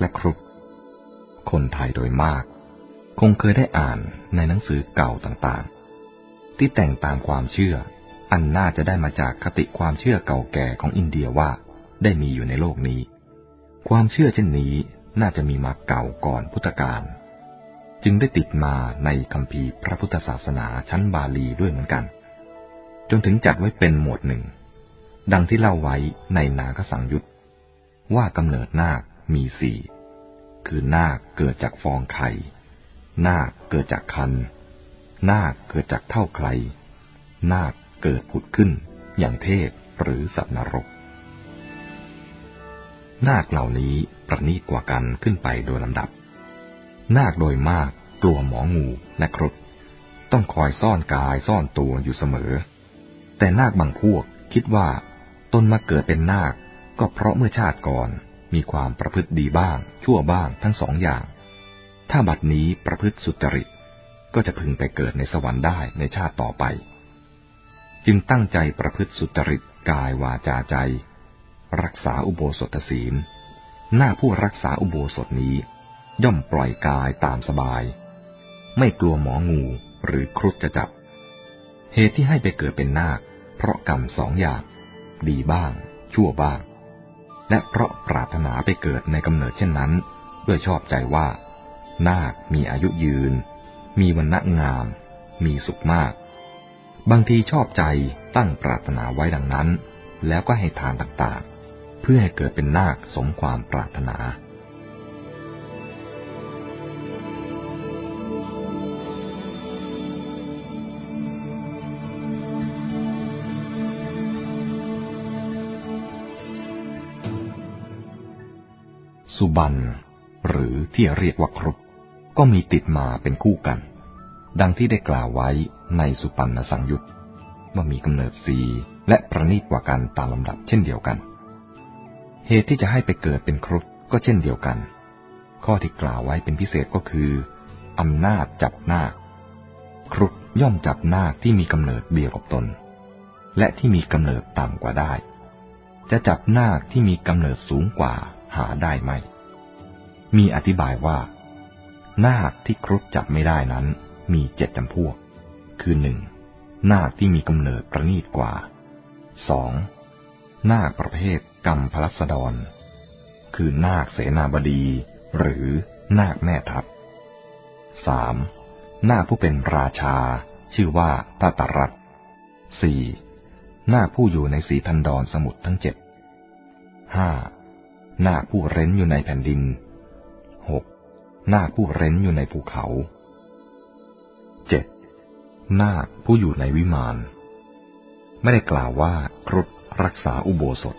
และครุฑคนไทยโดยมาก คงเคยได้อ่านในหนังสือเก่าต่างๆ ที่แต่งตามความเชื่อ อันน่าจะได้มาจากคติความเชื่อเก่าแก่ของอินเดียว่าได้มีอยู่ในโลกนี้ ความเชื่อเช่นนี้น่าจะมีมาเก่าก่อนพุทธกาลจึงได้ติดมาในคัมภีร์พระพุทธศาสนาชั้นบาลีด้วยเหมือนกัน จนถึงจัดไว้เป็นหมวดหนึ่ง ดังที่เล่าไว้ในนาคสังยุตว่ากำเนิดนาค มีสี่คือนาคเกิดจากฟองไข่ นาคเกิดจากคัน นาคเกิดจากเท่าไคร นาคเกิดผุดขึ้น อย่างเทพหรือสัตว์นรก นาคเหล่านี้ประณีตกว่ากันขึ้นไปโดยลำดับ นาคโดยมากกลัวหมองูและครุฑต้องคอยซ่อนกายซ่อนตัวอยู่เสมอ แต่นาคบางพวกคิดว่าตนมาเกิดเป็นนาคก็เพราะเมื่อชาติก่อน มีความประพฤติดีบ้าง ชั่วบ้างทั้งสองอย่าง ถ้าบัดนี้ประพฤติสุจริต ก็จะพึงไปเกิดในสวรรค์ได้ในชาติต่อไป จึงตั้งใจประพฤติสุจริตกายวาจาใจ รักษาอุโบสถศีล หน้าผู้รักษาอุโบสถนี้ ย่อมปล่อยกายตามสบาย ไม่กลัวหมองูหรือครุฑจะจับ เหตุที่ให้ไปเกิดเป็นนาค เพราะกรรมสองอย่าง ดีบ้าง ชั่วบ้าง และเพราะปรารถนาไปเกิดในกำเนิดเช่นนั้น ด้วยชอบใจว่า นาคมีอายุยืน มีวันณะงาม มีสุขมาก บางทีชอบใจตั้งปรารถนาไว้ดังนั้น แล้วก็ให้ทานต่างๆ เพื่อให้เกิดเป็นนาคสมความปรารถนา สุบันหรือที่เรียกว่าครุฑก็มีติดมาเป็นคู่กัน ดังที่ได้กล่าวไว้ในสุปันนสังยุตว่ามีกำเนิดสีและประณีตกว่ากันตามลำดับเช่นเดียวกัน เหตุที่จะให้ไปเกิดเป็นครุฑก็เช่นเดียวกัน ข้อที่กล่าวไว้เป็นพิเศษก็คืออำนาจจับนาค ครุฑย่อมจับนาคที่มีกำเนิดเดียวกับตน และที่มีกำเนิดต่ำกว่าได้ จะจับนาคที่มีกำเนิดสูงกว่า หาได้ไหม มีอธิบายว่า นาคที่ครุฑจับไม่ได้นั้น มีเจ็ดจำพวก คือหนึ่งนาคที่มีกำเนิดประณีตกว่าสองนาคประเภทกรรมพลัสดร คือนาคเสนาบดี หรือนาคแม่ทัพสามนาคผู้เป็นราชา ชื่อว่าตาตรัตสี่นาคผู้อยู่ในสีพันดรสมุทรทั้งเจ็ดห้า นาคผู้เร้นอยู่ในแผ่นดินหกนาคผู้เร้นอยู่ในภูเขาเจ็ดนาคผู้อยู่ในวิมาน ไม่ได้กล่าวว่าครุฑรักษาอุโบสถ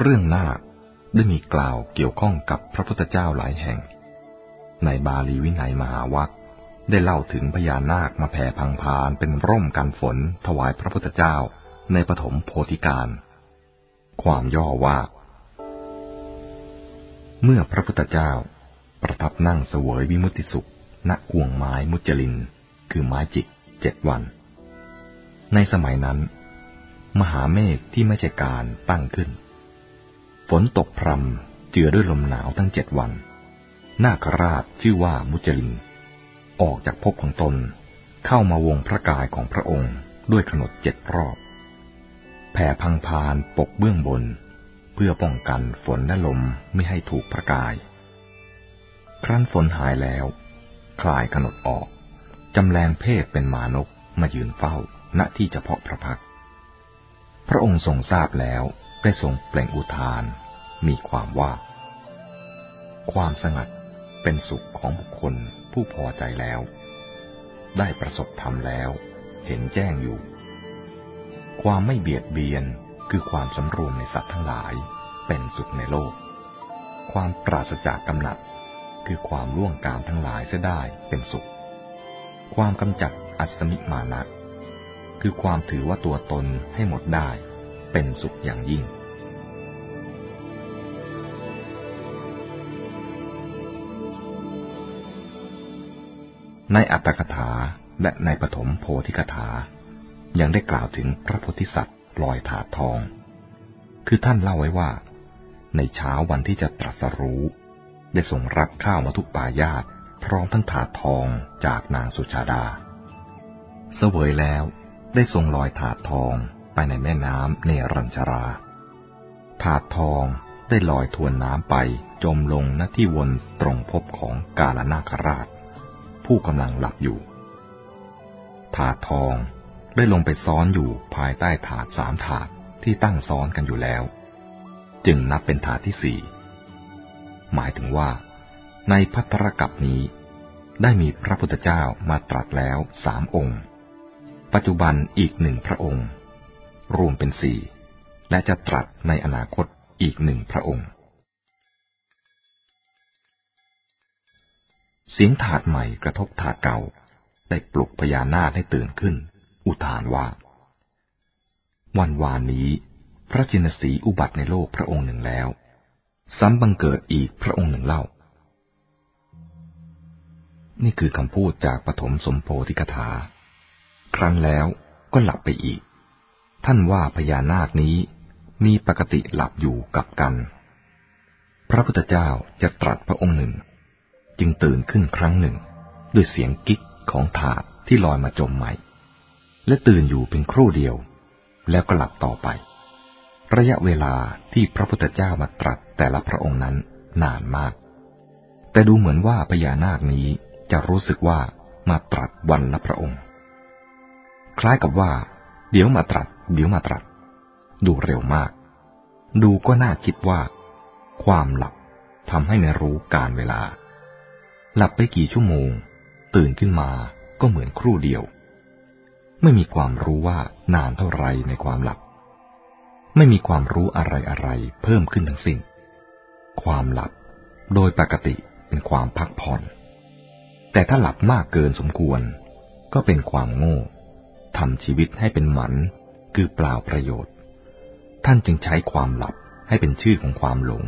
เรื่องนาคได้มีกล่าวเกี่ยวข้องกับพระพุทธเจ้าหลายแห่ง ในบาลีวินัยมหาวัค ได้เล่าถึงพญานาคมาแผ่พังพานเป็นร่มกันฝนถวายพระพุทธเจ้าในปฐมโพธิการ ความย่อว่า เมื่อพระพุทธเจ้า ประทับนั่งเสวยวิมุติสุข ณกวงไม้มุจลิน คือไม้จิกเจ็ดวัน ในสมัยนั้น มหาเมฆที่ไม่ใช่การตั้งขึ้น ฝนตกพรำเจือด้วยลมหนาวทั้งเจ็ดวัน นาคราชชื่อว่ามุจลิน ออกจากภพของตน เข้ามาวงพระกายของพระองค์ด้วยขนดเจ็ดรอบ แผ่พังพานปกเบื้องบน เพื่อป้องกันฝนและลมไม่ให้ถูกพระกาย ครั้นฝนหายแล้ว คลายขนดออก จำแรงเพศเป็นหมานกมายืนเฝ้าณที่เฉพาะพระพัก พระองค์ทรงทราบแล้วได้ทรงเปล่งอุทาน มีความว่า ความสงัดเป็นสุขของบุคคล ผู้พอใจแล้ว ได้ประสบธรรมแล้ว เห็นแจ้งอยู่ ความไม่เบียดเบียนคือความสำรวมในสัตว์ทั้งหลายเป็นสุขในโลก ความปราศจากกำหนัด คือความล่วงกามทั้งหลายจะได้เป็นสุข ความกำจัดอัศมิมานะคือความถือว่าตัวตนให้หมดได้ เป็นสุขอย่างยิ่ง ในอัตถกถาและในปฐมโพธิกถา ยังได้กล่าวถึงพระโพธิสัตว์ลอยถาดทอง คือท่านเล่าไว้ว่า ในเช้าวันที่จะตรัสรู้ ได้ส่งรับข้าวมาทุกปายาตพร้อมทั้งถาดทองจากนางสุชาดา เสวยแล้วได้ทรงลอยถาดทองไปในแม่น้ำเนรัญชรา ถาดทองได้ลอยทวนน้ำไปจมลงณที่วนตรงพบของกาลนาคราช ผู้กำลังหลับอยู่ ถาดทองได้ลงไปซ้อนอยู่ภายใต้ถาดสามถาดที่ตั้งซ้อนกันอยู่แล้ว จึงนับเป็นถาดที่สี่หมายถึงว่า ในพัทธรกับนี้ ได้มีพระพุทธเจ้ามาตรัสแล้วสามองค์ ปัจจุบันอีกหนึ่งพระองค์ รวมเป็นสี่และจะตรัสในอนาคตอีกหนึ่งพระองค์ เสียงถาดใหม่กระทบถาดเก่า ได้ปลุกพญานาคให้ตื่นขึ้น อุทานว่า วันวานนี้ พระจินสีอุบัติในโลกพระองค์หนึ่งแล้ว ซ้ำบังเกิดอีกพระองค์หนึ่งเล่า นี่คือคำพูดจากปฐมสมโพธิกถา ครั้นแล้วก็หลับไปอีก ท่านว่าพญานาคนี้มีปกติหลับอยู่กับกัน พระพุทธเจ้าจะตรัสพระองค์หนึ่ง จึงตื่นขึ้นครั้งหนึ่ง ด้วยเสียงกิ๊กของถาดที่ลอยมาจมใหม่ และตื่นอยู่เป็นครู่เดียว แล้วก็หลับต่อไป ระยะเวลาที่พระพุทธเจ้ามาตรัสแต่ละพระองค์นั้นนานมาก แต่ดูเหมือนว่าพญานาคนี้จะรู้สึกว่ามาตรัสวันละพระองค์ คล้ายกับว่า เดี๋ยวมาตรัส เดี๋ยวมาตรัส ดูเร็วมาก ดูก็น่าคิดว่า ความหลับทำให้ในรู้การเวลา หลับไปกี่ชั่วโมง ตื่นขึ้นมาก็เหมือนครู่เดียว ไม่มีความรู้ว่านานเท่าไรในความหลับ ไม่มีความรู้อะไรอะไรเพิ่มขึ้นทั้งสิ้น ความหลับโดยปกติเป็นความพักผ่อน แต่ถ้าหลับมากเกินสมควร ก็เป็นความโง่ทำชีวิตให้เป็นหมันคือเปล่าประโยชน์ ท่านจึงใช้ความหลับให้เป็นชื่อของความหลง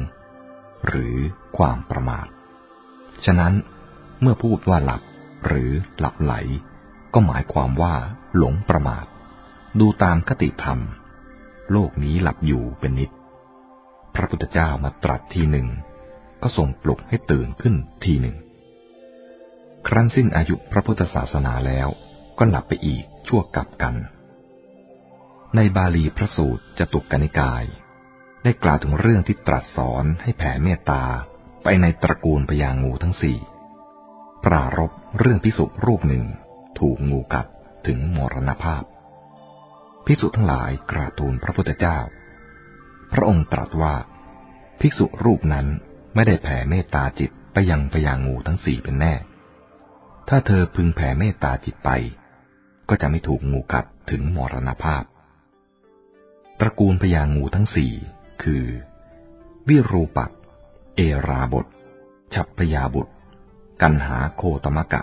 หรือความประมาท ฉะนั้นเมื่อพูดว่าหลับหรือหลับไหล ก็หมายความว่าหลงประมาท ดูตามคติธรรม โลกนี้หลับอยู่เป็นนิด พระพุทธเจ้ามาตรัสทีหนึ่ง ก็ส่งปลุกให้ตื่นขึ้นทีหนึ่ง ครั้นสิ้นอายุพระพุทธศาสนาแล้ว ก็หลับไปอีกชั่วกับกัน ในบาลีพระสูตรจะตุกกนิกาย ได้กล่าวถึงเรื่องที่ตรัสสอนให้แผ่เมตตา ไปในตระกูลพญางูทั้งสี่ ปรารบเรื่องพิสุรูปหนึ่ง ถูกงูกัดถึงมรณภาพ พิสุทั้งหลายกราบทูลพระพุทธเจ้า พระองค์ตรัสว่า ภิกษุรูปนั้นไม่ได้แผ่เมตตาจิตไปยังพญางูทั้งสี่เป็นแน่ ถ้าเธอพึงแผ่เมตตาจิตไป ก็จะไม่ถูกงูกัดถึงมรณภาพ ตระกูลพญางูทั้งสี่คือ วิรูปัก เอราบท ฉับพยาบุตร กันหาโคตมะกะ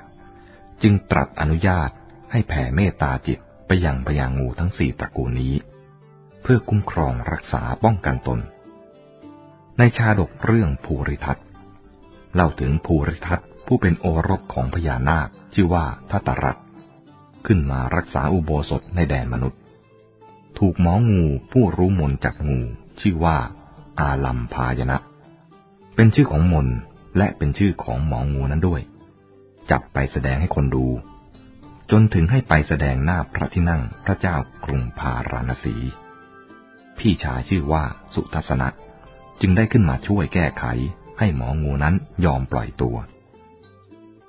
จึงตรัสอนุญาตให้แผ่เมตตาจิตไปยังพญางูทั้งสี่ตระกูลนี้ เพื่อคุ้มครองรักษาป้องกันตน ในชาดกเรื่องภูริทัตเล่าถึงภูริทัตผู้เป็นโอรสของพญานาคชื่อว่าทัตรัตขึ้นมารักษาอุโบสถในแดนมนุษย์ ถูกหมองูผู้รู้มนจากงู ชื่อว่า อาลัมพายนะ เป็นชื่อของมนและเป็นชื่อของหมองูนั้นด้วย จับไปแสดงให้คนดู จนถึงให้ไปแสดงหน้าพระที่นั่งพระเจ้ากรุงพาราณสี พี่ชายชื่อว่าสุทัศนะจึงได้ขึ้นมาช่วยแก้ไขให้หมองูนั้นยอมปล่อยตัว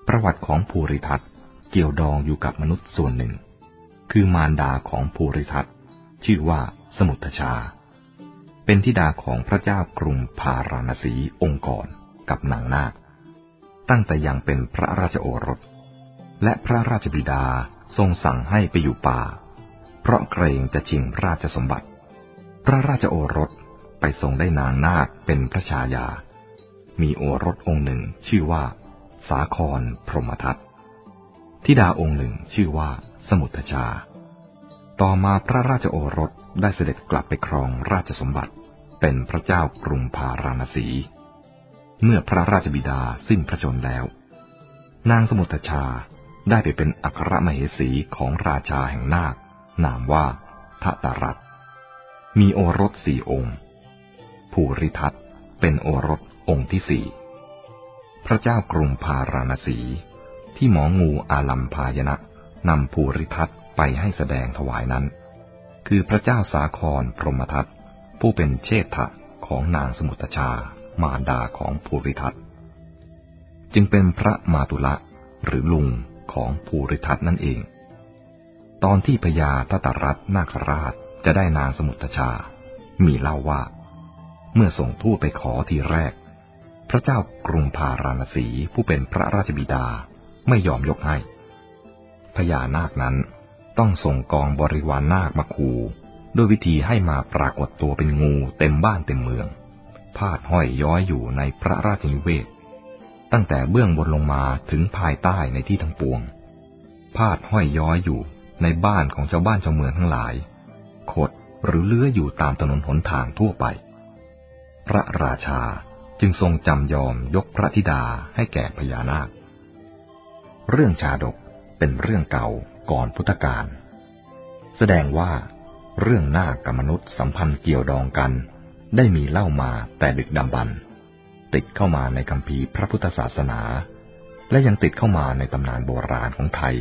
ประวัติของภูริทัตเกี่ยวดองอยู่กับมนุษย์ส่วนหนึ่ง คือมารดาของภูริทัตชื่อว่าสมุทชา เป็นธิดาของพระเจ้ากรุงพาราณสีองค์ก่อนกับนางนาค ตั้งแต่ยังเป็นพระราชโอรส และพระราชบิดาทรงสั่งให้ไปอยู่ป่า เพราะเกรงจะชิงราชสมบัติ พระราชโอรสไปทรงได้นางนาคเป็นพระชายา มีโอรสองค์หนึ่งชื่อว่า สาครพรหมทัตธิดาองค์หนึ่งชื่อว่า สมุทชา ต่อมาพระราชโอรส ได้เสด็จกลับไปครองราชสมบัติเป็นพระเจ้ากรุงพาราณสี เมื่อพระราชบิดาสิ้นพระชนแล้ว นางสมุทชาได้ไปเป็นอัครมเหสีของราชาแห่งนาคนามว่าทตารัตมีโอรสสี่องค์ ภูริทัตเป็นโอรสองค์ที่สี่ พระเจ้ากรุงพาราณสี ที่หมองูอาลัมพายนะนำภูริทัตไปให้แสดงถวายนั้น คือพระเจ้าสาครพรหมทัตผู้เป็นเชษฐะของนางสมุทชา มารดาของภูริทัตจึงเป็นพระมาตุละหรือลุงของภูริทัตนั่นเอง ตอนที่พญาทตรัตนาคราชจะได้นางสมุทชา มีเล่าว่า เมื่อส่งทูตไปขอทีแรก พระเจ้ากรุงพาราณสีผู้เป็นพระราชบิดาไม่ยอมยกให้พญานาคนั้น ต้องส่งกองบริวารนาคมาคูด้วยวิธีให้มาปรากฏตัวเป็นงูเต็มบ้านเต็มเมือง พาดห้อยย้อยอยู่ในพระราชนิเวศ ตั้งแต่เบื้องบนลงมาถึงภายใต้ในที่ทั้งปวง พาดห้อยย้อยอยู่ในบ้านของชาวบ้านชาวเมืองทั้งหลาย ขดหรือเลื้ออยู่ตามถนนหนทางทั่วไป พระราชาจึงทรงจำยอมยกพระธิดาให้แก่พญานาค เรื่องชาดกเป็นเรื่องเก่า ก่อนพุทธกาลแสดงว่าเรื่องนาคกับมนุษย์สัมพันธ์เกี่ยวดองกัน ได้มีเล่ามาแต่ดึกดำบรรติดเข้ามาในคำพีพระพุทธศาสนา และยังติดเข้ามาในตำนานโบราณของไทย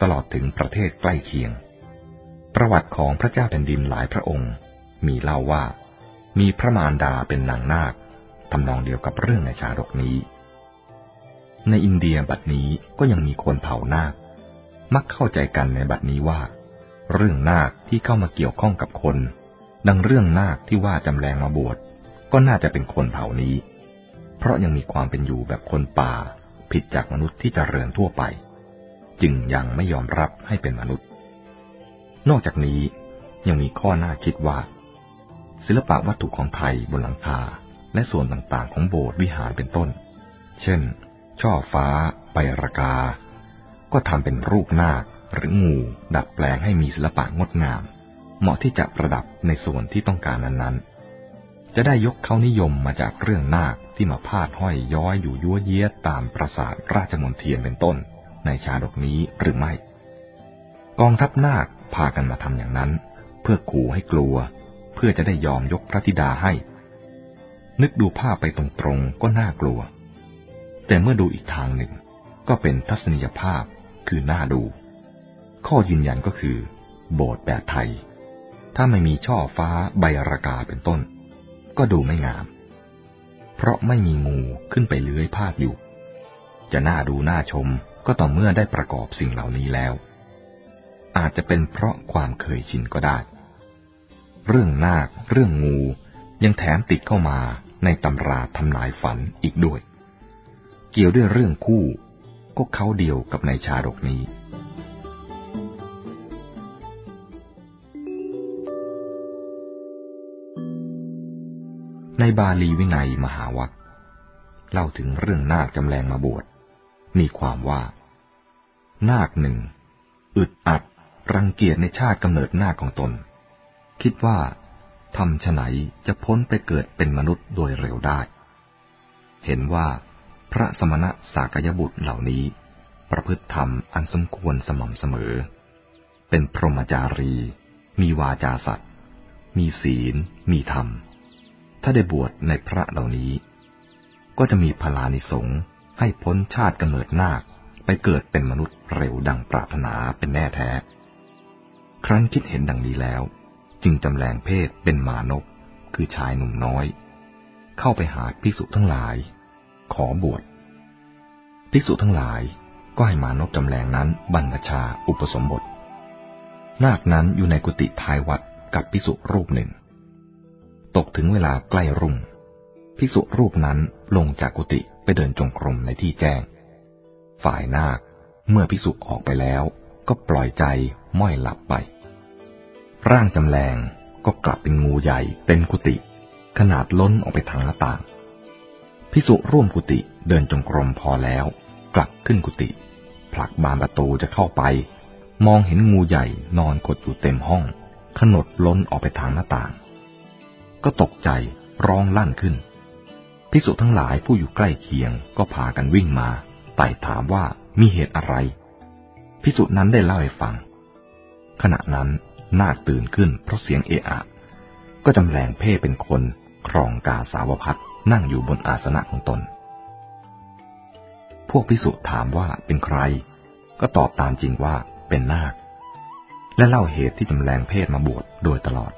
ตลอดถึงประเทศใกล้เคียง ประวัติของพระเจ้าแผ่นดินหลายพระองค์ มีเล่าว่า มีพระมารดาเป็นนางนาคทำนองเดียวกับเรื่องในชาดกนี้ ในอินเดียบัดนี้ก็ยังมีคนเผานาค มักเข้าใจกันในบัดนี้ว่า เรื่องนาคที่เข้ามาเกี่ยวข้องกับคน ดังเรื่องนาคที่ว่าจำแรงมาบวชก็น่าจะเป็นคนเผ่านี้ เพราะยังมีความเป็นอยู่แบบคนป่า ผิดจากมนุษย์ที่จเจริญทั่วไป จึงยังไม่ยอมรับให้เป็นมนุษย์ นอกจากนี้ยังมีข้อน่าคิดว่า ศิลปะวัตถุของไทยบนหลังคาและส่วนต่างๆของโบสถ์วิหารเป็นต้น เช่น ช่อฟ้า ใบรากา ก็ทำเป็นรูปนาคหรืองูดัดแปลงให้มีศิลปะงดงาม เหมาะที่จะประดับในส่วนที่ต้องการนั้นๆ จะได้ยกเขานิยมมาจากเรื่องนาคที่มาพาดห้อยย้อยอยู่ยั่วเยี้ยตามปราสาทราชมนเทียนเป็นต้น ในชาดกนี้หรือไม่ กองทัพนาคพากันมาทำอย่างนั้น เพื่อขู่ให้กลัว เพื่อจะได้ยอมยกพระธิดาให้ นึกดูภาพไปตรงๆก็น่ากลัว แต่เมื่อดูอีกทางหนึ่ง ก็เป็นทัศนียภาพ คือหน้าดู ข้อยืนยันก็คือ โบสถ์แบบไทย ถ้าไม่มีช่อฟ้าใบรากาเป็นต้น ก็ดูไม่งาม เพราะไม่มีงูขึ้นไปเลื้อยพาดอยู่ จะน่าดูน่าชมก็ต่อเมื่อได้ประกอบสิ่งเหล่านี้แล้ว อาจจะเป็นเพราะความเคยชินก็ได้ เรื่องนาค เรื่องงูยังแถมติดเข้ามาในตำราทำนายฝันอีกด้วย เกี่ยวด้วยเรื่องคู่ ก็เขาเดียวกับในชาดกนี้ ในบาลีวินัยมหาวัคเล่าถึงเรื่องนาคจำแรงมาบวช มีความว่า นาคหนึ่ง อึดอัด รังเกียจในชาติกำเนิดนาคของตน คิดว่าทำฉไหนจะพ้นไปเกิดเป็นมนุษย์โดยเร็วได้ เห็นว่า พระสมณะสากยบุตรเหล่านี้ ประพฤติธรรมอันสมควรสม่ำเสมอ เป็นพรหมจารี มีวาจาสัตว์ มีศีล มีธรรม ถ้าได้บวชในพระเหล่านี้ ก็จะมีพลานิสงให้พ้นชาติกำเนิดนาคไปเกิดเป็นมนุษย์เร็วดังปรารถนาเป็นแน่แท้ ครั้นคิดเห็นดังนี้แล้ว จึงจำแรงเพศเป็นมานพคือชายหนุ่มน้อย เข้าไปหาภิกษุทั้งหลาย ขอบวชภิกษุทั้งหลายก็ให้มานพจำแรงนั้นบรรพชาอุปสมบท นาคนั้นอยู่ในกุฏิท้ายวัดกับพิสุรูปหนึ่ง ตกถึงเวลาใกล้รุ่งพิสุรูปนั้นลงจากกุฏิไปเดินจงกรมในที่แจ้ง ฝ่ายนาคเมื่อพิสุออกไปแล้วก็ปล่อยใจม้อยหลับไป ร่างจำแรงก็กลับเป็นงูใหญ่เต็มกุฏิขนาดล้นออกไปทางหน้าต่าง พิสุร่วมกุฏิเดินจงกรมพอแล้ว กลับขึ้นกุฏิผลักบานประตูจะเข้าไป มองเห็นงูใหญ่นอนกดอยู่เต็มห้อง ขนดล้นออกไปทางหน้าต่าง ก็ตกใจร้องลั่นขึ้นพิสุทั้งหลายผู้อยู่ใกล้เคียงก็พากันวิ่งมาไต่ถามว่ามีเหตุอะไรพิสุนั้นได้เล่าให้ฟัง ขณะนั้นนาคตื่นขึ้นเพราะเสียงเอะอะ ก็จำแรงเพ่เป็นคนครองกาสาวพัด นั่งอยู่บนอาสนะของตน พวกพิสุถามว่าเป็นใคร ก็ตอบตามจริงว่าเป็นนาค และเล่าเหตุที่จำแรงเพศมาบวชโดยตลอด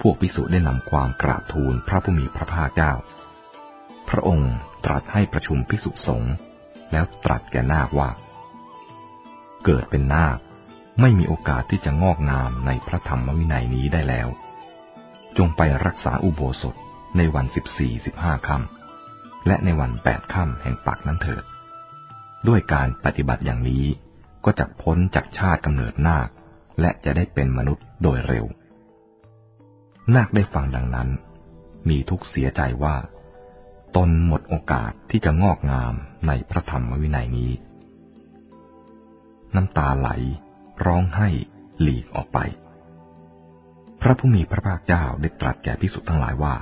พวกพิสุได้นำความกราบทูลพระผู้มีพระภาคเจ้า พระองค์ตรัสให้ประชุมพิสุสงฆ์แล้วตรัสแก่นาคว่า เกิดเป็นนาคไม่มีโอกาสที่จะงอกงามในพระธรรมวินัยนี้ได้แล้ว จงไปรักษาอุโบสถ ในวันสิบสี่สิบห้าค่ำและในวันแปดค่ำแห่งปักนั้นเถิด ด้วยการปฏิบัติอย่างนี้ก็จะพ้นจากชาติกำเนิดนาค และจะได้เป็นมนุษย์โดยเร็ว นาคได้ฟังดังนั้น มีทุกเสียใจว่า ตนหมดโอกาสที่จะงอกงามในพระธรรมวินัยนี้ น้ำตาไหล ร้องไห้หลีกออกไป พระผู้มีพระภาคเจ้าได้ตรัสแก่ภิกษุทั้งหลายว่า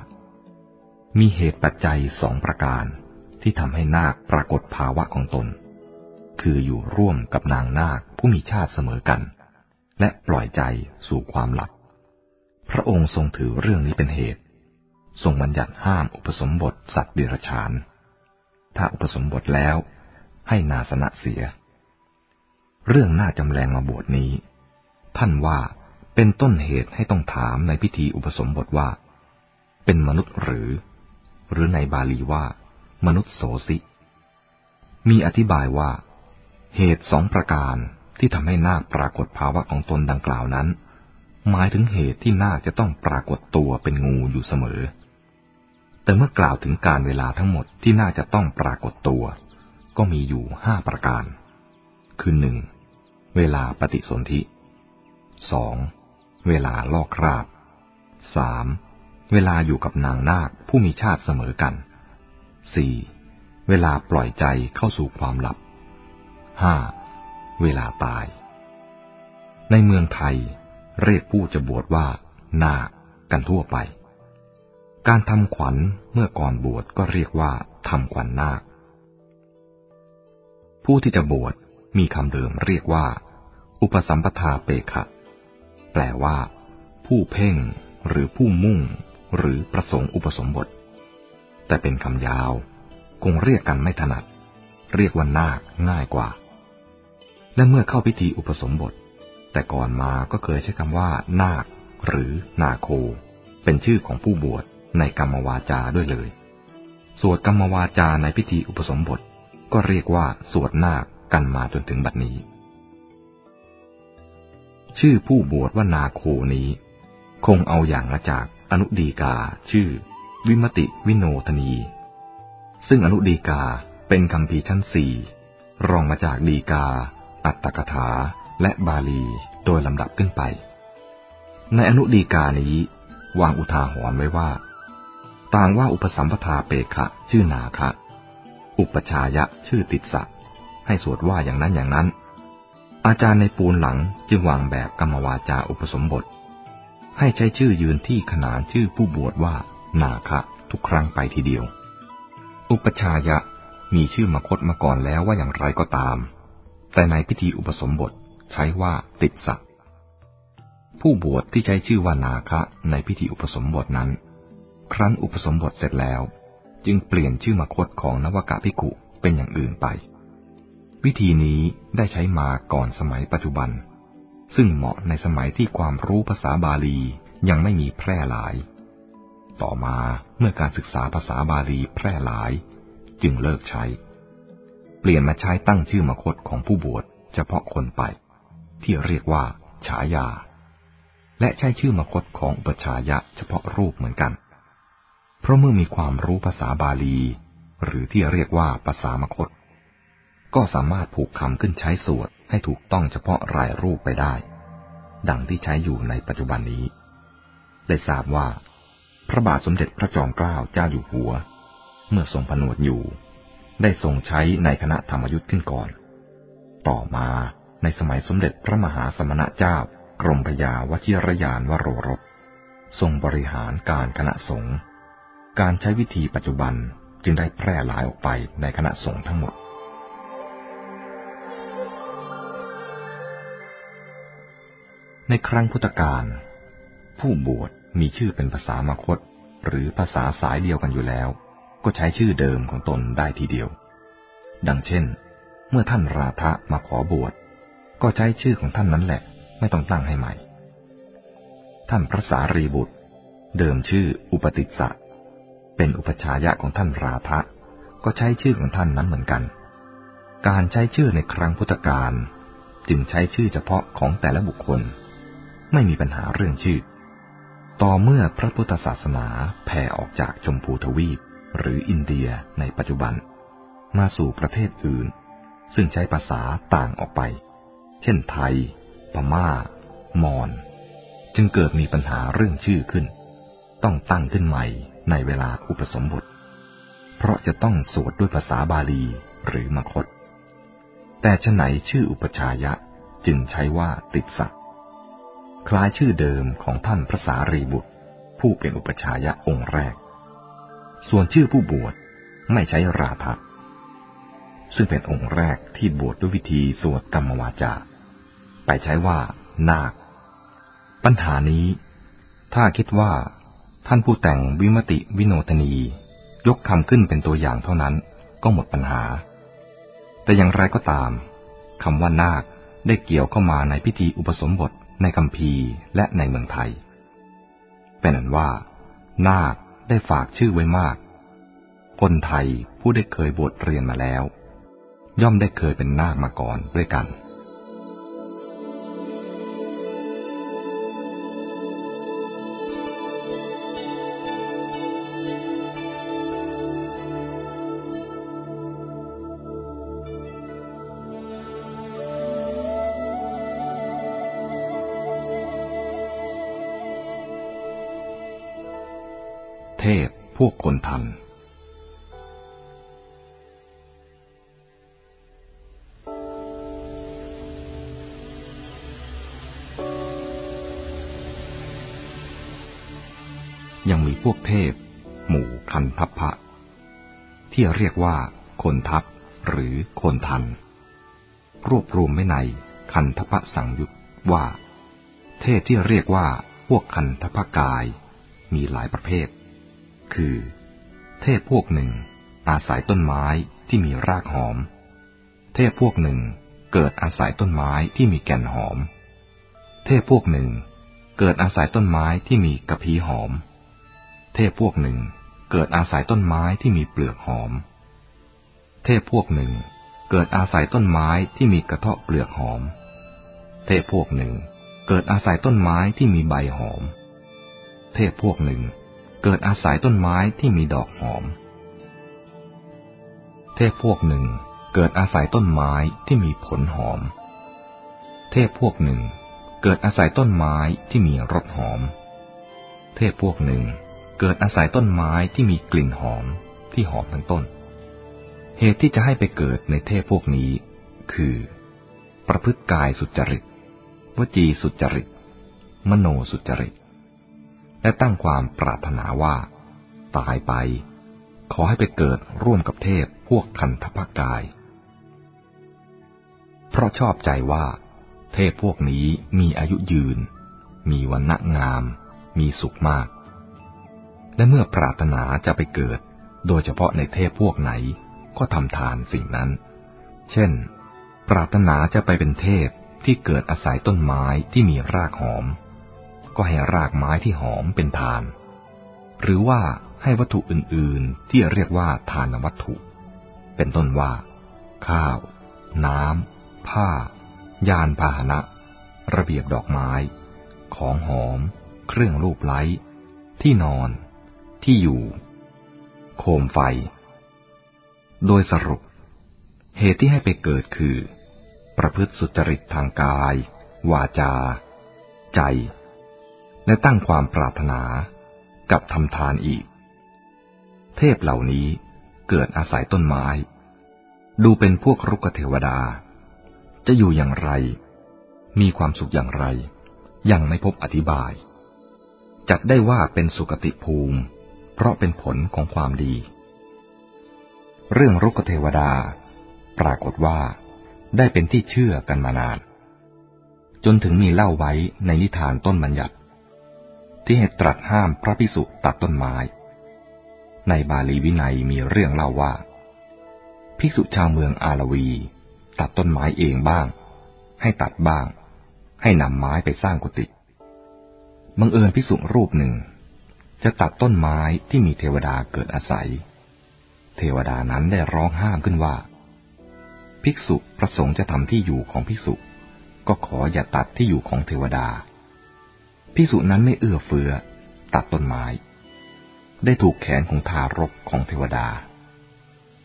มีเหตุปัจจัยสองประการที่ทำให้นาคปรากฏภาวะของตน คืออยู่ร่วมกับนางนาคผู้มีชาติเสมอกัน และปล่อยใจสู่ความหลับ พระองค์ทรงถือเรื่องนี้เป็นเหตุ ทรงบัญญัติห้ามอุปสมบทสัตว์เดรัจฉาน ถ้าอุปสมบทแล้วให้นาสนะเสีย เรื่องน่าจำแรงมาบวชนี้ ท่านว่าเป็นต้นเหตุให้ต้องถามในพิธีอุปสมบทว่า เป็นมนุษย์หรือ หรือในบาลีว่า มนุษย์โสสิ มีอธิบายว่า เหตุสองประการที่ทำให้นาคปรากฏภาวะของตนดังกล่าวนั้น หมายถึงเหตุที่นาคจะต้องปรากฏตัวเป็นงูอยู่เสมอ แต่เมื่อกล่าวถึงการเวลาทั้งหมดที่น่าจะต้องปรากฏตัว ก็มีอยู่ห้าประการ คือหนึ่งเวลาปฏิสนธิสองเวลาลอกคราบสาม เวลาอยู่กับนางนาคผู้มีชาติเสมอกันสี่เวลาปล่อยใจเข้าสู่ความหลับห้าเวลาตาย ในเมืองไทย เรียกผู้จะบวชว่า นาคกันทั่วไป การทำขวัญเมื่อก่อนบวชก็เรียกว่าทำขวัญนาค ผู้ที่จะบวชมีคำเดิมเรียกว่า อุปสัมปทาเปขะ แปลว่า ผู้เพ่งหรือผู้มุ่ง หรือประสงค์อุปสมบท แต่เป็นคำยาว คงเรียกกันไม่ถนัด เรียกว่านาคง่ายกว่า และเมื่อเข้าพิธีอุปสมบท แต่ก่อนมาก็เคยใช้คำว่า นาค หรือนาโค เป็นชื่อของผู้บวชในกรรมวาจาด้วยเลย สวดกรรมวาจาในพิธีอุปสมบท ก็เรียกว่าสวดนาคกันมาจนถึงบัดนี้ ชื่อผู้บวชว่านาโคนี้ คงเอาอย่างมาจาก อนุดีกาชื่อ วิมติวิโนทนี ซึ่งอนุดีกาเป็นคำพีชั้นสี่รองมาจากดีกา อัตตกถา และบาลีโดยลำดับขึ้นไป ในอนุดีกานี้ วางอุทาหรณ์ไว้ว่า ต่างว่าอุปสัมปทาเปคะชื่อนาคะ อุปชายะชื่อติดสะ ให้สวดว่าอย่างนั้นอย่างนั้น อาจารย์ในปูนหลังจึงวางแบบกรรมวาจาอุปสมบท ให้ใช้ชื่อยืนที่ขนานชื่อผู้บวชว่า นาคะ ทุกครั้งไปทีเดียว อุปชายะมีชื่อมคตมาก่อนแล้วว่าอย่างไรก็ตาม แต่ในพิธีอุปสมบทใช้ว่าติดสักผู้บวชที่ใช้ชื่อว่านาคะในพิธีอุปสมบทนั้น ครั้นอุปสมบทเสร็จแล้ว จึงเปลี่ยนชื่อมคตของนวกะพิกุเป็นอย่างอื่นไป วิธีนี้ได้ใช้มาก่อนสมัยปัจจุบัน ซึ่งเหมาะในสมัยที่ความรู้ภาษาบาลียังไม่มีแพร่หลาย ต่อมาเมื่อการศึกษาภาษาบาลีแพร่หลาย จึงเลิกใช้ เปลี่ยนมาใช้ตั้งชื่อมคตของผู้บวชเฉพาะคนไป ที่เรียกว่า ฉายา และใช้ชื่อมคตของอุปชายะเฉพาะรูปเหมือนกัน เพราะเมื่อมีความรู้ภาษาบาลี หรือที่เรียกว่าภาษามคต ก็สามารถผูกคำขึ้นใช้สวด ให้ถูกต้องเฉพาะรายรูปไปได้ ดังที่ใช้อยู่ในปัจจุบันนี้ ได้ทราบว่า พระบาทสมเด็จพระจอมเกล้าเจ้าอยู่หัว เมื่อทรงผนวดอยู่ ได้ทรงใช้ในคณะธรรมยุทธ์ขึ้นก่อน ต่อมาในสมัยสมเด็จพระมหาสมณเจ้ากรมพยาวชิรยานวโรรสทรงบริหารการคณะสงฆ์การใช้วิธีปัจจุบันจึงได้แพร่หลายออกไปในคณะสงฆ์ทั้งหมด ในครั้งพุทธกาลผู้บวชมีชื่อเป็นภาษามาคต หรือภาษาสายเดียวกันอยู่แล้ว ก็ใช้ชื่อเดิมของตนได้ทีเดียว ดังเช่น เมื่อท่านราธะมาขอบวช ก็ใช้ชื่อของท่านนั้นแหละ ไม่ต้องตั้งให้ใหม่ ท่านพระสารีบุตร เดิมชื่ออุปติสสะเป็นอุปชายะของท่านราธะก็ใช้ชื่อของท่านนั้นเหมือนกัน การใช้ชื่อในครั้งพุทธกาลจึงใช้ชื่อเฉพาะของแต่ละบุคคล ไม่มีปัญหาเรื่องชื่อ ต่อเมื่อพระพุทธศาสนาแผ่ออกจากชมพูทวีป หรืออินเดียในปัจจุบัน มาสู่ประเทศอื่น ซึ่งใช้ภาษาต่างออกไป เช่นไทย พม่า มอญ จึงเกิดมีปัญหาเรื่องชื่อขึ้น ต้องตั้งขึ้นใหม่ในเวลาอุปสมบท เพราะจะต้องสวดด้วยภาษาบาลีหรือมคต แต่ชไหนชื่ออุปชายะจึงใช้ว่าติดสัก คล้ายชื่อเดิมของท่านพระสารีบุตร ผู้เป็นอุปชายะองค์แรก ส่วนชื่อผู้บวชไม่ใช้ราธะซึ่งเป็นองค์แรกที่บวชดด้วยวิธีสวดกรรมวาจา ไปใช้ว่านาค ปัญหานี้ ถ้าคิดว่า ท่านผู้แต่งวิมติวิโนทนี ยกคำขึ้นเป็นตัวอย่างเท่านั้นก็หมดปัญหา แต่อย่างไรก็ตามคำว่านาคได้เกี่ยวเข้ามาในพิธีอุปสมบท ในคำพีและในเมืองไทย เป็นนั้นว่า นาคได้ฝากชื่อไว้มาก คนไทยผู้ได้เคยบวชเรียนมาแล้ว ย่อมได้เคยเป็นนาคมาก่อนด้วยกัน พวกคนทัน ยังมีพวกเทพ หมู่คันทัพพะ ที่เรียกว่า คนทัพหรือคนทัน รวบรวมไว้ในคันทพะสังยุตว่า เทพที่เรียกว่าพวกคันทพกายมีหลายประเภท คือ เทพพวกหนึ่ง อาศัยต้นไม้ที่มีรากหอม เทพพวกหนึ่งเกิดอาศัยต้นไม้ที่มีแก่นหอม เทพพวกหนึ่ง เกิดอาศัยต้นไม้ที่มีกระพีหอม เทพพวกหนึ่งเกิดอาศัยต้นไม้ที่มีเปลือกหอม เทพพวกหนึ่ง เกิดอาศัยต้นไม้ที่มีกระเทาะเปลือกหอม เทพพวกหนึ่ง เกิดอาศัยต้นไม้ที่มีใบหอม เทพพวกหนึ่ง เกิดอาศัยต้นไม้ที่มีดอกหอม เทพพวกหนึ่งเกิดอาศัยต้นไม้ที่มีผลหอม เทพพวกหนึ่งเกิดอาศัยต้นไม้ที่มีรสหอม เทพพวกหนึ่งเกิดอาศัยต้นไม้ที่มีกลิ่นหอมที่หอมทั้งต้น เหตุที่จะให้ไปเกิดในเทพพวกนี้ คือ ประพฤติกายสุจริต วจีสุจริต มโนสุจริต และตั้งความปรารถนาว่า ตายไป ขอให้ไปเกิดร่วมกับเทพพวกคันทพกาย เพราะชอบใจว่า เทพพวกนี้มีอายุยืน มีวันณะงาม มีสุขมาก และเมื่อปรารถนาจะไปเกิด โดยเฉพาะในเทพพวกไหนก็ทำทานสิ่งนั้น เช่น ปรารถนาจะไปเป็นเทพที่เกิดอาศัยต้นไม้ที่มีรากหอม ก็ให้รากไม้ที่หอมเป็นทาน หรือว่าให้วัตถุอื่นๆ ที่เรียกว่าทานวัตถุ เป็นต้นว่า ข้าว น้ำ ผ้า ยานพาหนะ ระเบียบดอกไม้ ของหอม เครื่องรูปไล้ ที่นอน ที่อยู่ โคมไฟ โดยสรุป เหตุที่ให้ไปเกิดคือ ประพฤติสุจริตทางกาย วาจา ใจ และตั้งความปรารถนากับทำทานอีก เทพเหล่านี้เกิดอาศัยต้นไม้ ดูเป็นพวกรุกเทวดา จะอยู่อย่างไร มีความสุขอย่างไร ยังไม่พบอธิบาย จัดได้ว่าเป็นสุกติภูมิ เพราะเป็นผลของความดี เรื่องรุกเทวดา ปรากฏว่าได้เป็นที่เชื่อกันมานาน จนถึงมีเล่าไว้ในนิทานต้นบัญญัติ ที่ให้ตรัสห้ามพระพิสุตัดต้นไม้ ในบาลีวินัยมีเรื่องเล่าว่า ภิกษุชาวเมืองอาลวี ตัดต้นไม้เองบ้าง ให้ตัดบ้าง ให้นำไม้ไปสร้างกุฏิบังเอิญภิกษุรูปหนึ่ง จะตัดต้นไม้ที่มีเทวดาเกิดอาศัย เทวดานั้นได้ร้องห้ามขึ้นว่า ภิกษุประสงค์จะทำที่อยู่ของภิกษุ ก็ขออย่าตัดที่อยู่ของเทวดา ภิกษุนั้นไม่เอื้อเฟื้อ ตัดต้นไม้ ได้ถูกแขนของทารกของเทวดา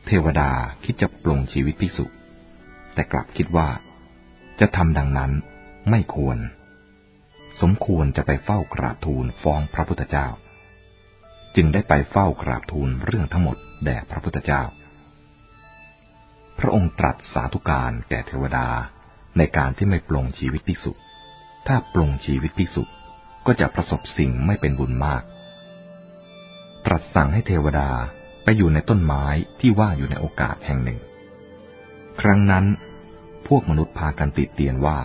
เทวดาคิดจะปลงชีวิตภิกษุแต่กลับคิดว่า จะทำดังนั้นไม่ควร สมควรจะไปเฝ้ากราบทูลฟ้องพระพุทธเจ้า จึงได้ไปเฝ้ากราบทูลเรื่องทั้งหมดแด่พระพุทธเจ้า พระองค์ตรัสสาธุการแก่เทวดาในการที่ไม่ปลงชีวิตภิกษุ ถ้าปลงชีวิตภิกษุ ก็จะประสบสิ่งไม่เป็นบุญมาก ตรัสสั่งให้เทวดาไปอยู่ในต้นไม้ที่ว่าอยู่ในโอกาสแห่งหนึ่ง ครั้งนั้น พวกมนุษย์พากันติดเตียนว่า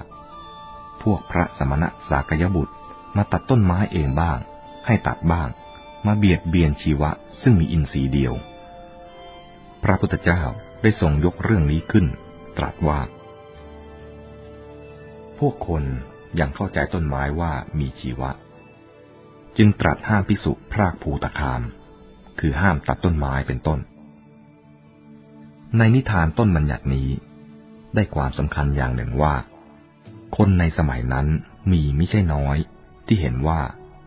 พวกพระสมณะสากยบุตรมาตัดต้นไม้เองบ้าง ให้ตัดบ้าง มาเบียดเบียนชีวะซึ่งมีอินทรีย์เดียว พระพุทธเจ้าได้ทรงยกเรื่องนี้ขึ้น ตรัสว่า พวกคน ยังเข้าใจต้นไม้ว่ามีชีวะ จึงตรัสห้ามพิสุพรากภูตะคาม คือห้ามตัดต้นไม้เป็นต้น ในนิทานต้นบัญญัตินี้ได้ความสำคัญอย่างหนึ่งว่า คนในสมัยนั้นมีไม่ใช่น้อย ที่เห็นว่า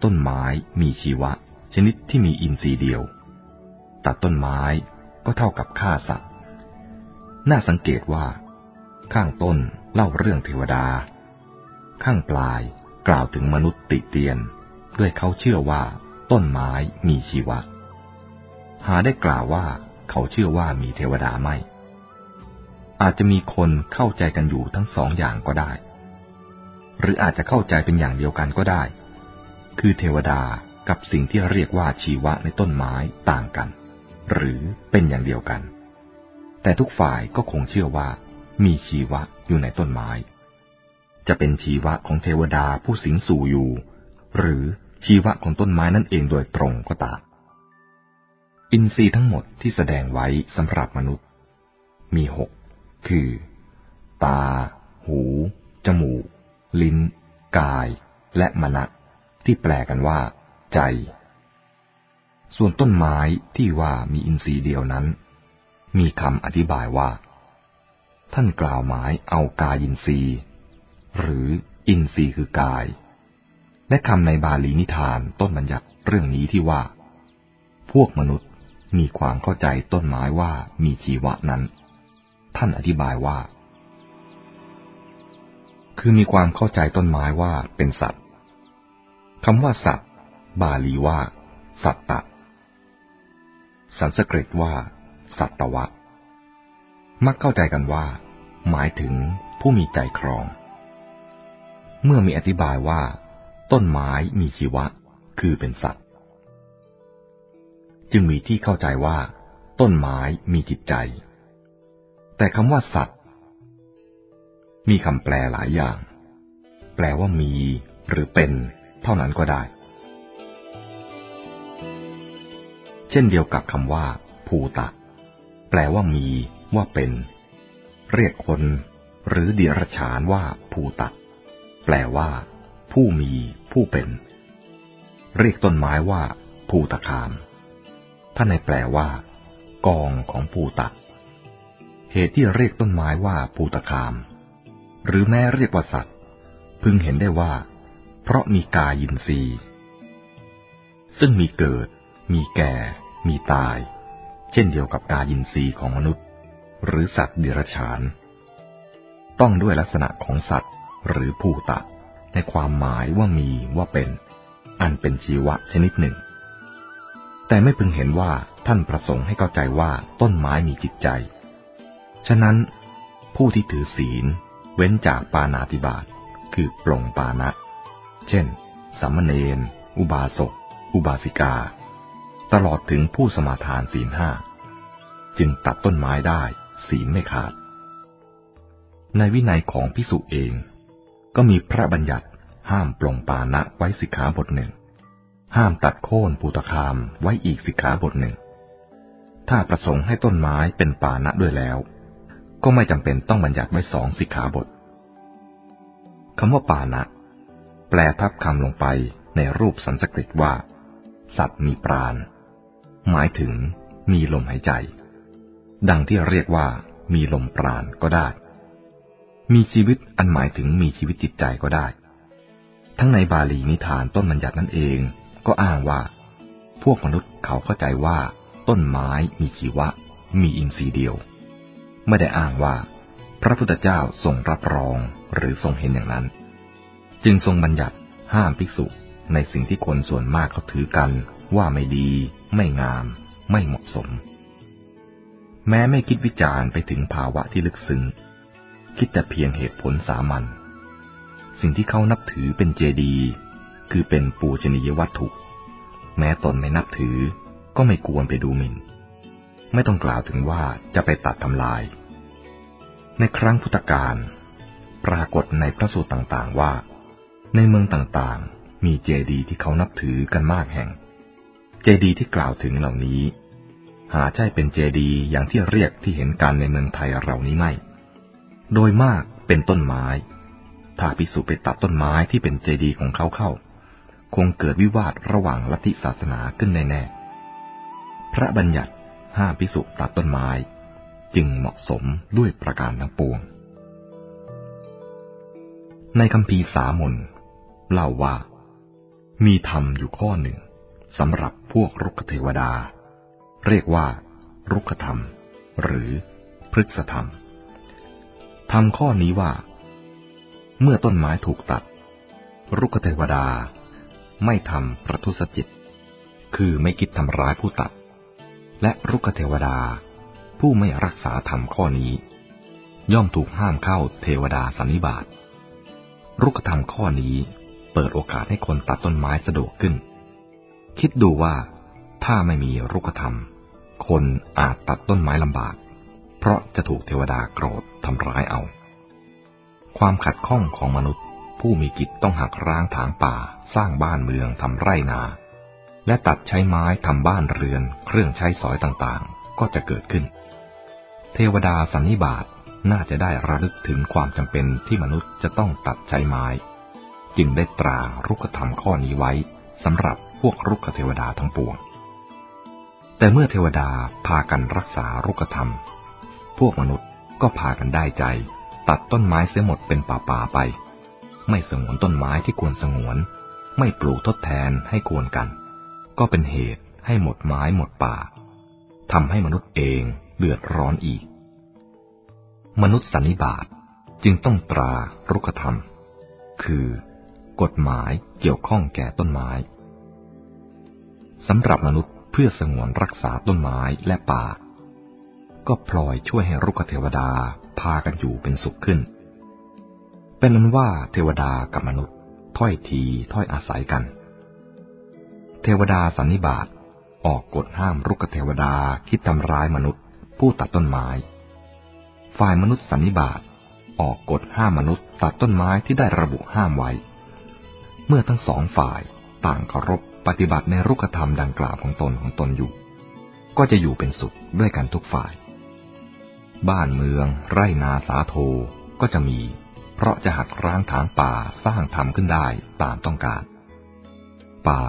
ต้นไม้มีชีวะ ชนิดที่มีอินทรีย์เดียว ตัดต้นไม้ก็เท่ากับฆ่าสัตว์ น่าสังเกตว่า ข้างต้นเล่าเรื่องเทวดา ข้างปลายกล่าวถึงมนุษย์ติเตียน ด้วยเขาเชื่อว่าต้นไม้มีชีวะ หาได้กล่าวว่าเขาเชื่อว่ามีเทวดาไม่ อาจจะมีคนเข้าใจกันอยู่ทั้งสองอย่างก็ได้ หรืออาจจะเข้าใจเป็นอย่างเดียวกันก็ได้ คือเทวดากับสิ่งที่เรียกว่าชีวะในต้นไม้ต่างกัน หรือเป็นอย่างเดียวกัน แต่ทุกฝ่ายก็คงเชื่อว่ามีชีวะอยู่ในต้นไม้ จะเป็นชีวะของเทวดาผู้สิงสู่อยู่ หรือชีวะของต้นไม้นั่นเองโดยตรงก็ตามอินทรีย์ทั้งหมดที่แสดงไว้สำหรับมนุษย์ มีหกคือ ตา หู จมูก ลิ้น กาย และมณะที่แปลกันว่า ใจ ส่วนต้นไม้ที่ว่ามีอินทรีย์เดียวนั้น มีคำอธิบายว่า ท่านกล่าวหมายเอากายินทรีย์ หรืออินทรีย์คือกาย และคำในบาลีนิทานต้นบัญญัติเรื่องนี้ที่ว่า พวกมนุษย์มีความเข้าใจต้นไม้ว่ามีชีวะนั้น ท่านอธิบายว่า คือมีความเข้าใจต้นไม้ว่าเป็นสัตว์คำว่าสัตว์ บาลีว่า สัตตะ สันสกฤตว่า สัตวะ มักเข้าใจกันว่า หมายถึงผู้มีใจครอง เมื่อมีอธิบายว่า ต้นไม้มีชีวะ คือเป็นสัตว์ จึงมีที่เข้าใจว่า ต้นไม้มีจิตใจ แต่คำว่าสัตว์ มีคำแปลหลายอย่าง แปลว่ามี หรือเป็น เท่านั้นก็ได้ เช่นเดียวกับคำว่า ภูตะ แปลว่ามี ว่าเป็น เรียกคน หรือเดียรฉานว่าภูตะ แปลว่า ผู้มีผู้เป็น เรียกต้นไม้ว่า ภูตะคาม ท่านในแปลว่า กองของภูตะเหตุที่เรียกต้นไม้ว่าภูตะคาม หรือแม้เรียกว่าสัตว์ พึงเห็นได้ว่า เพราะมีกายินทรีย์ซึ่งมีเกิด มีแก่ มีตาย เช่นเดียวกับกายินทรีย์ของมนุษย์ หรือสัตว์เดรัจฉาน ต้องด้วยลักษณะของสัตว์ หรือภูตะ ในความหมายว่ามีว่าเป็น อันเป็นชีวะชนิดหนึ่ง แต่ไม่พึงเห็นว่าท่านประสงค์ให้เข้าใจว่าต้นไม้มีจิตใจ ฉะนั้น ผู้ที่ถือศีล เว้นจากปานาติบาตคือปลงปานะ เช่น สามเณร อุบาสก อุบาสิกา ตลอดถึงผู้สมาทานศีลห้า จึงตัดต้นไม้ได้ ศีลไม่ขาด ในวินัยของพิสุเอง ก็มีพระบัญญัติห้ามปลงปานะไว้สิกขาบทหนึ่ง ห้ามตัดโค่นปูตคามไว้อีกสิกขาบทหนึ่ง ถ้าประสงค์ให้ต้นไม้เป็นปานะด้วยแล้ว ก็ไม่จำเป็นต้องบัญญัติไว้สองสิกขาบทคำว่าปานะ แปลทับคำลงไปในรูปสันสกฤตว่า สัตว์มีปราณ หมายถึงมีลมหายใจ ดังที่เรียกว่ามีลมปราณก็ได้ มีชีวิตอันหมายถึงมีชีวิตจิตใจก็ได้ ทั้งในบาลีนิทานต้นบัญญัตินั่นเองก็อ้างว่า พวกมนุษย์เขาเข้าใจว่า ต้นไม้มีชีวะ มีอินทรีย์เดียว ไม่ได้อ้างว่า พระพุทธเจ้าทรงรับรองหรือทรงเห็นอย่างนั้น จึงทรงบัญญัติห้ามภิกษุในสิ่งที่คนส่วนมากเขาถือกัน ว่าไม่ดี ไม่งาม ไม่เหมาะสม แม้ไม่คิดวิจารณ์ไปถึงภาวะที่ลึกซึ้ง คิดแต่เพียงเหตุผลสามัญสิ่งที่เขานับถือเป็นเจดีย์คือเป็นปูชนียวัตถุ แม้ตนไม่นับถือก็ไม่ควรไปดูหมิน่น ไม่ต้องกล่าวถึงว่าจะไปตัดทำลาย ในครั้งพุทธกาลปรากฏในพระสูตรต่างๆว่า ในเมืองต่างๆ มีเจดีย์ที่เขานับถือกันมากแห่ง เจดีย์ที่กล่าวถึงเหล่านี้ หาใช่เป็นเจดีย์อย่างที่เรียกที่เห็นกันในเมืองไทยเรานี้ไม่ โดยมากเป็นต้นไม้ ถ้าพิสูจไปตัดต้นไม้ที่เป็นเจดีย์ของเขาเข้า คงเกิดวิวาทระหว่างลัทธิศาสนาขึ้นแน่ๆ พระบัญญัติห้ามพิสุตัดต้นไม้ จึงเหมาะสมด้วยประการทั้งปวง ในคำพีสามนเล่าว่า มีธรรมอยู่ข้อหนึ่งสำหรับพวกรุกเทวดา เรียกว่า รุกธรรม หรือพฤกษธรรม ธรรมข้อนี้ว่า เมื่อต้นไม้ถูกตัด รุกเทวดา ไม่ทำประทุษจิต คือไม่คิดทำร้ายผู้ตัด และรุกเทวดา ผู้ไม่รักษาธรรมข้อนี้ ย่อมถูกห้ามเข้าเทวดาสันนิบาตรุกธรรมข้อนี้เปิดโอกาสให้คนตัดต้นไม้สะดวกขึ้น คิดดูว่าถ้าไม่มีรุกธรรม คนอาจตัดต้นไม้ลำบาก เพราะจะถูกเทวดาโกรธทำร้ายเอา ความขัดข้องของมนุษย์ ผู้มีกิจต้องหักร้างถางป่า สร้างบ้านเมืองทำไร่นา และตัดใช้ไม้ทำบ้านเรือน เครื่องใช้สอยต่างๆ ก็จะเกิดขึ้น เทวดาสันนิบาตน่าจะได้ระลึกถึงความจำเป็นที่มนุษย์จะต้องตัดใช้ไม้ จึงได้ตรารุกธรรมข้อนี้ไว้สำหรับพวกรุกเทวดาทั้งปวง แต่เมื่อเทวดาพากันรักษารุกธรรม วกมนุษย์ก็พากันได้ใจ ตัดต้นไม้เสียหมดเป็นป่าๆไป ไม่สงวนต้นไม้ที่ควรสงวน ไม่ปลูกทดแทนให้ควรกัน ก็เป็นเหตุให้หมดไม้หมดป่าทำให้มนุษย์เองเดือดร้อนอีก มนุษย์สันนิบาตจึงต้องตรารุกธรรม คือกฎหมายเกี่ยวข้องแก่ต้นไม้สำหรับมนุษย์เพื่อสงวนรักษาต้นไม้และป่า ก็พลอยช่วยให้รุกเทวดาพากันอยู่เป็นสุขขึ้น เป็นนั้นว่าเทวดากับมนุษย์ถ้อยทีถ้อยอาศัยกัน เทวดาสันนิบาตออกกฎห้ามรุกเทวดาคิดทำร้ายมนุษย์ผู้ตัดต้นไม้ ฝ่ายมนุษย์สันนิบาตออกกฎห้ามมนุษย์ตัดต้นไม้ที่ได้ระบุห้ามไว้ เมื่อทั้งสองฝ่ายต่างเคารพปฏิบัติในรุกธรรมดังกล่าวของตนของตนอยู่ ก็จะอยู่เป็นสุขด้วยกันทุกฝ่าย บ้านเมือง ไร่นาสาโทก็จะมี เพราะจะหักร้างถางป่าสร้างทำขึ้นได้ตามต้องการ ป่า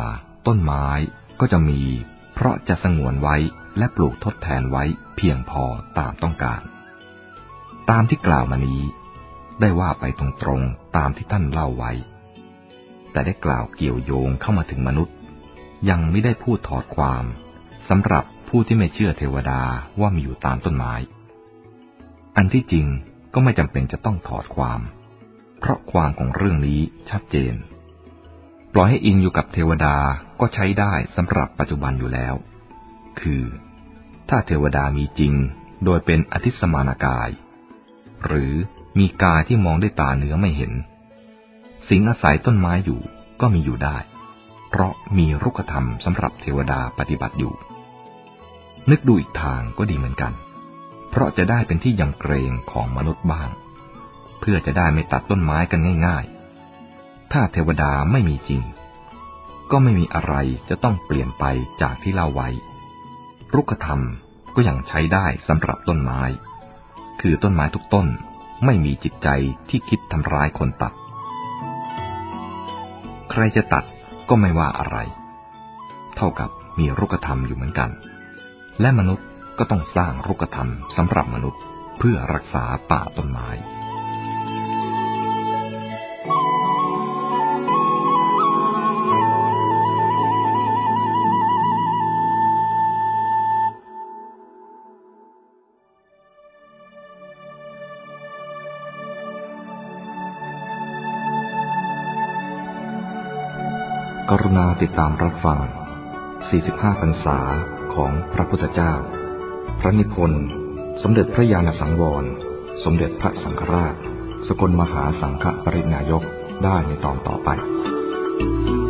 ต้นไม้ก็จะมี เพราะจะสงวนไว้และปลูกทดแทนไว้เพียงพอตามต้องการ ตามที่กล่าวมานี้ ได้ว่าไปตรงๆตามที่ท่านเล่าไว้ แต่ได้กล่าวเกี่ยวโยงเข้ามาถึงมนุษย์ ยังไม่ได้พูดถอดความสำหรับผู้ที่ไม่เชื่อเทวดาว่ามีอยู่ตามต้นไม้ อันที่จริงก็ไม่จำเป็นจะต้องถอดความ เพราะความของเรื่องนี้ชัดเจน ปล่อยให้อิงอยู่กับเทวดาก็ใช้ได้สำหรับปัจจุบันอยู่แล้ว คือ ถ้าเทวดามีจริงโดยเป็นอธิสมานากาย หรือมีกายที่มองด้วยตาเนื้อไม่เห็น สิงอาศัยต้นไม้อยู่ก็มีอยู่ได้ เพราะมีรุกธรรมสำหรับเทวดาปฏิบัติอยู่ นึกดูอีกทางก็ดีเหมือนกัน เพราะจะได้เป็นที่ยำเกรงของมนุษย์บ้าง เพื่อจะได้ไม่ตัดต้นไม้กันง่ายๆ ถ้าเทวดาไม่มีจริง ก็ไม่มีอะไรจะต้องเปลี่ยนไปจากที่เล่าไว้ รุกธรรมก็ยังใช้ได้สำหรับต้นไม้ คือต้นไม้ทุกต้นไม่มีจิตใจที่คิดทำร้ายคนตัด ใครจะตัดก็ไม่ว่าอะไร เท่ากับมีรุกธรรมอยู่เหมือนกัน และมนุษย์ ก็ต้องสร้างรุกธรรมสำหรับมนุษย์ เพื่อรักษาป่าต้นไม้กรุณาติดตามรับฟัง 45 พรรษาของพระพุทธเจ้า พระนิพนธ์ สมเด็จพระญาณสังวร สมเด็จพระสังฆราช สกลมหาสังฆปรินายกได้ในตอนต่อไป thank you